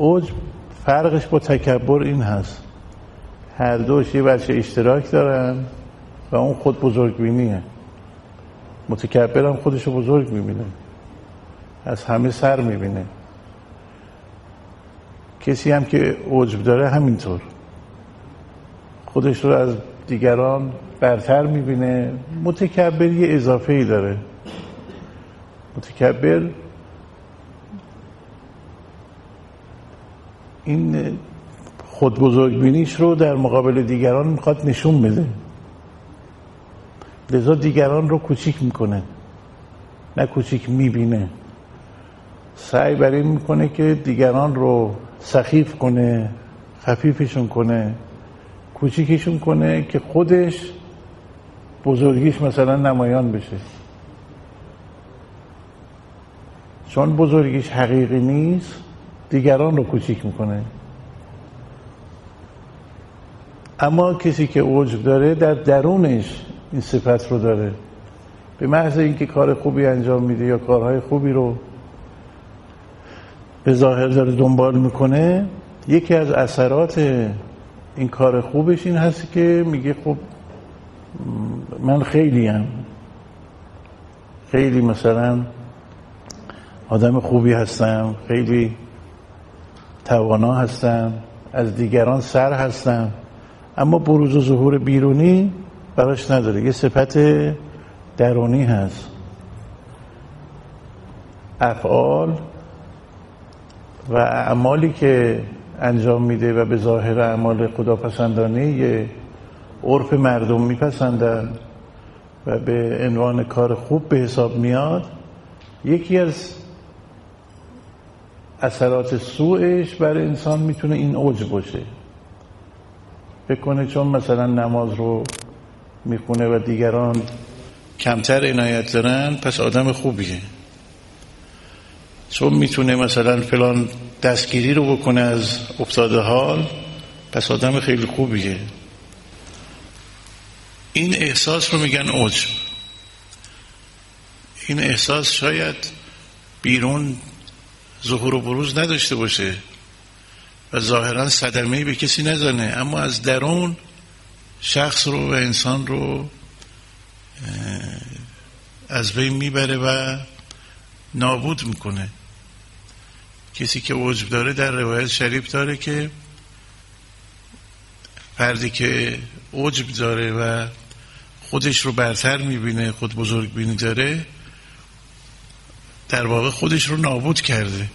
عجب فرقش با تکبر این هست. هر دوش یه بچه اشتراک دارن و اون خود بزرگبینیه. متکبر هم خودش رو بزرگ می‌بینه. از همه سر می‌بینه. کسی هم که عجب داره همینطور. خودش رو از دیگران برتر می‌بینه. متکبر یه اضافه ای داره. متکبر این خود بزرگبینیش رو در مقابل دیگران می‌خواد نشون بده. لذا دیگران رو کوچیک می‌کنه نه کوچیک می‌بینه. سعی بر این می‌کنه که دیگران رو سخیف کنه خفیفشون کنه کوچیکشون کنه که خودش بزرگیش مثلا نمایان بشه. چون بزرگیش حقیقی نیست دیگران رو کوچیک می‌کنه. اما کسی که اوج داره در درونش این صفت رو داره. به محض اینکه کار خوبی انجام میده یا کارهای خوبی رو به ظاهر داره دنبال می‌کنه یکی از اثرات این کار خوبش این هست که میگه خب من خیلی هم خیلی مثلا آدم خوبی هستم خیلی توانا هستم از دیگران سر هستم اما بروز و ظهور بیرونی براش نداره یه صفت درونی هست. افعال و اعمالی که انجام میده و به ظاهر اعمال خداپسندانه یه عرف مردم میپسندن و به عنوان کار خوب به حساب میاد یکی از اثرات سوءش بر انسان می‌تونه این اوج باشه. بکنه چون مثلا نماز رو می‌خونه و دیگران کمتر عنایت دارن پس آدم خوبیه. چون می‌تونه مثلا فلان دستگیری رو بکنه از افتاده حال پس آدم خیلی خوبیه. این احساس رو میگن اوج. این احساس شاید بیرون ظهور و بروز نداشته باشه. و ظاهرا صدمه به کسی نزنه. اما از درون شخص رو و انسان رو از بین می‌بره و نابود می‌کنه. کسی که عجب داره در روایت شریف داره که فردی که عجب داره و خودش رو برتر می‌بینه خود بزرگ بینی داره در واقع خودش رو نابود کرده.